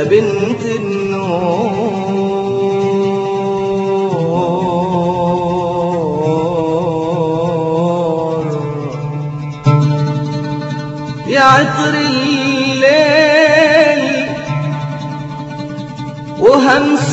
يا بنت النور. يا عطر الليل وهمس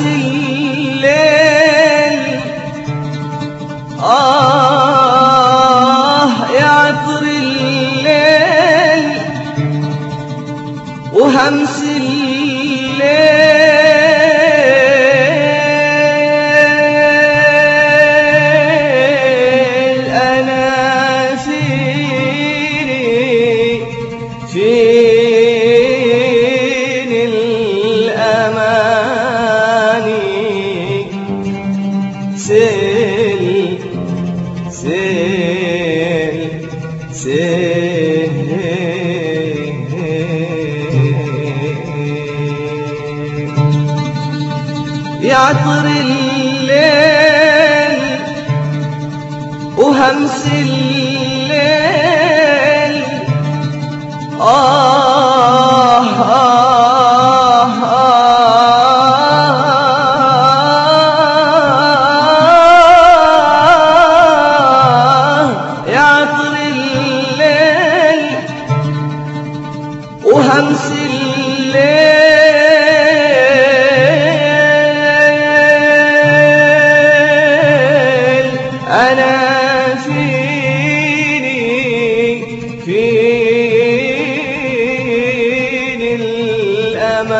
يعطر الليل وهمس الليل أنا فيني فين الأماني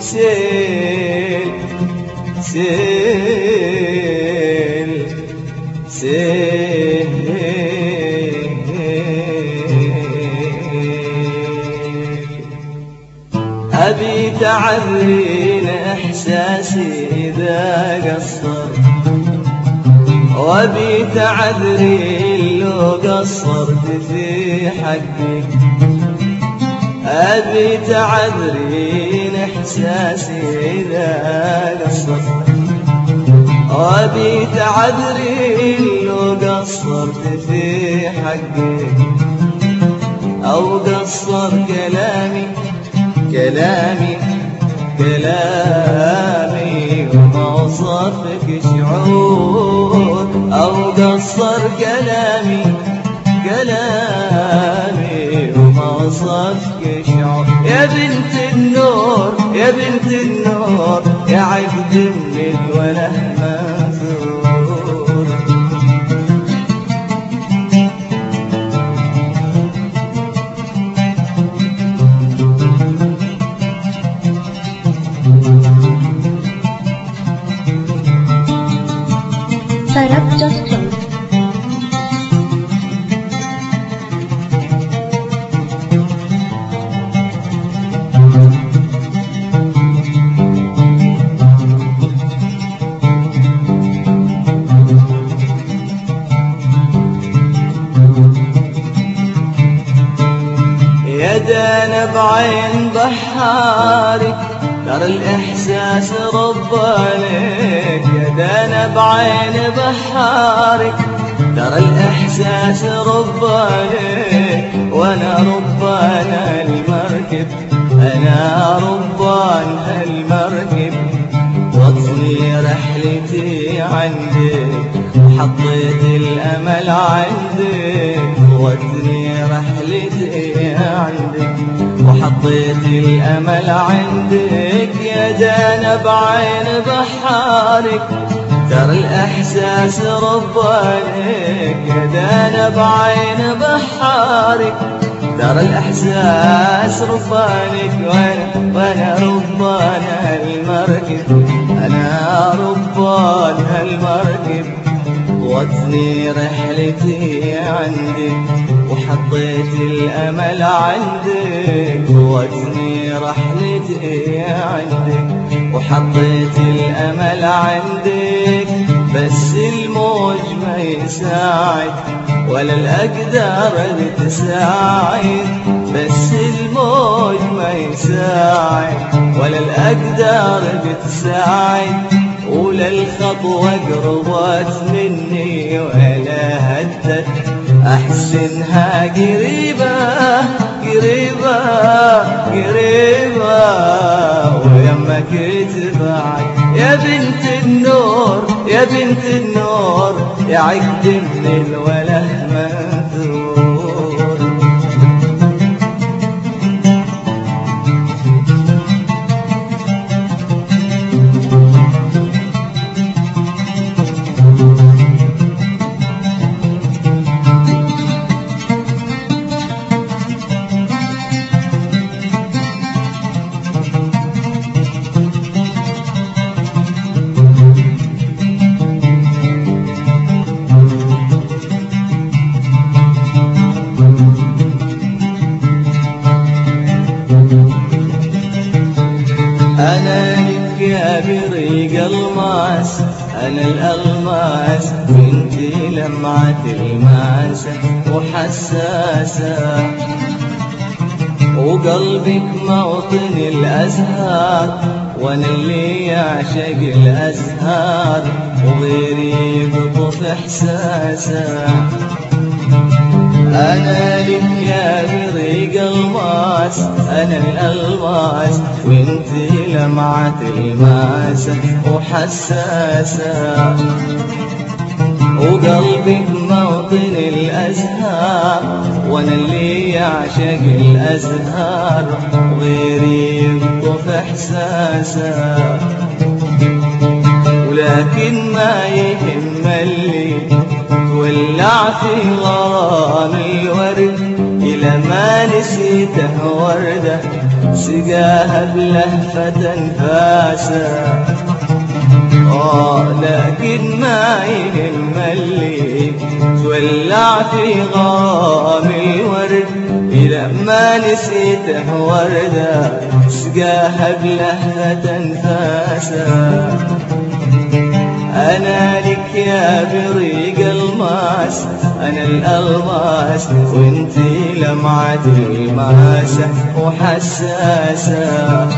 سيل سيل سيل. أبي تعرين إحساسي إذا قصر. وأبي تعذرين لو قصرت في حقي. أبي تعذرين إحساسي إذا قصرت وأبي تعذرين لو قصرت في حقي. أو قصر كلامي كلامي. كلامي وما وصفك شعور أو قصر كلامي كلامي وما وصفك شعور. يا بنت النور يا بنت النور يا عقد من الوله بعين بحارك ترى الإحساس ربانك يا دانا بعين بحارك. ترى الإحساس ربانك وأنا ربان المركب أنا ربان المركب. وطني رحلتي عندك وحطيت الأمل عندك وطني رحلتي عندك وحطيت الأمل عندك يا دانا بعين بحارك ترى الإحساس ربانك يا دانا بعين بحارك ترى الإحساس ربانك وأنا وأنا ربان المركب؟ أنا ربان المركب وزن جوتني رحلتي عندك. وحطيت الأمل عندك جوتني رحلتي عندك. وحطيت الأمل عندك بس الموج ما يساعد ولا الأقدار تساعد بس الموج ما يساعد ولا الأقدار تساعد ولا الخطوة قربت مني ولا هدت. أحسنها قريبة قريبة قريبة. ويمك تبعد يا بنت النور يا بنت النور يا عقد من الوله أنا الألماس وانتي لمعة الماسة وحساسة وقلبك موطن الأزهار وأنا اللي يعشق الأزهار وغيري يقطف إحساسة. أنا بريق الماس أنا الألماس وانتي لمعة الماسة وحساسة. وقلبك موطن الأزهار وأنا اللي يعشق الأزهار وغيري يقطف إحساسه ولكن ما يهم اللي تولع في غرام الورد إلى ما نسيته وردة سقاها بلهفة أنفاسه آه لكن ما يهم اللي تولع في غرام الورد إلى ما نسيته وردة سقاها بلهفة أنفاسه أنا لك يا بريق الماس أنا الألماس وانتي لمعة الماسة وحساسة.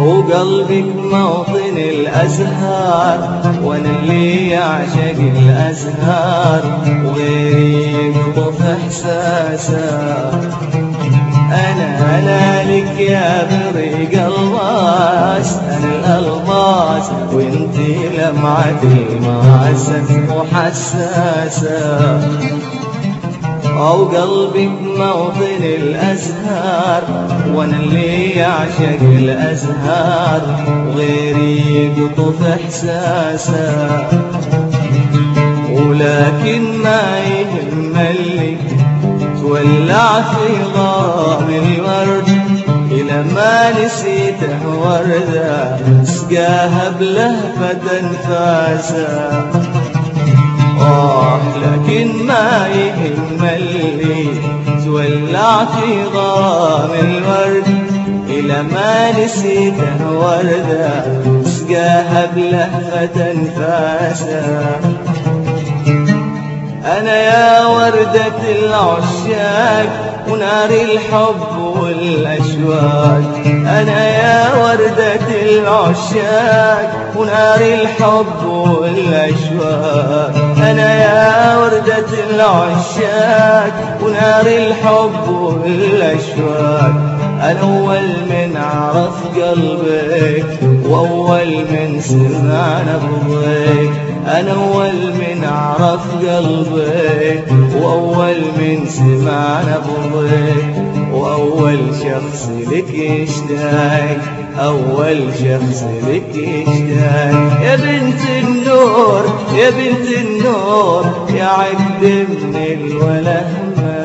وقلبك موطن الأزهار وأنا اللي يعشق الأزهار وغيري يقطف إحساسه. أنا أنا لك يا بريق الماس أنا الألماس وانتي لمعة الماسة وحساسة أو قلبك موطن الأزهار وأنا اللي يعشق الأزهار وغيري يقطف إحساسه. ولكن ما يهم اللي تولع في غرام الورد إلى ما نسيته وردة سقاها بلهفة أنفاسه آه لكن ما يهم اللي تولع في غرام الورد إلى ما نسيته وردة سقاها بلهفة أنفاسه أنا يا وردة العشاق ونار الحب والأشواق أنا يا وردة العشاق ونار الحب والأشواق أنا يا وردة العشاق ونار الحب والأشواق. أنا أول من عرف قلبك وأول من سمع نبضك أنا أول من عرف قلبك وأول من سمع نبضك وأول شخص لك يشتاق أول شخص لك يشتاق. يا بنت النور يا بنت النور. يا عقد من الوله من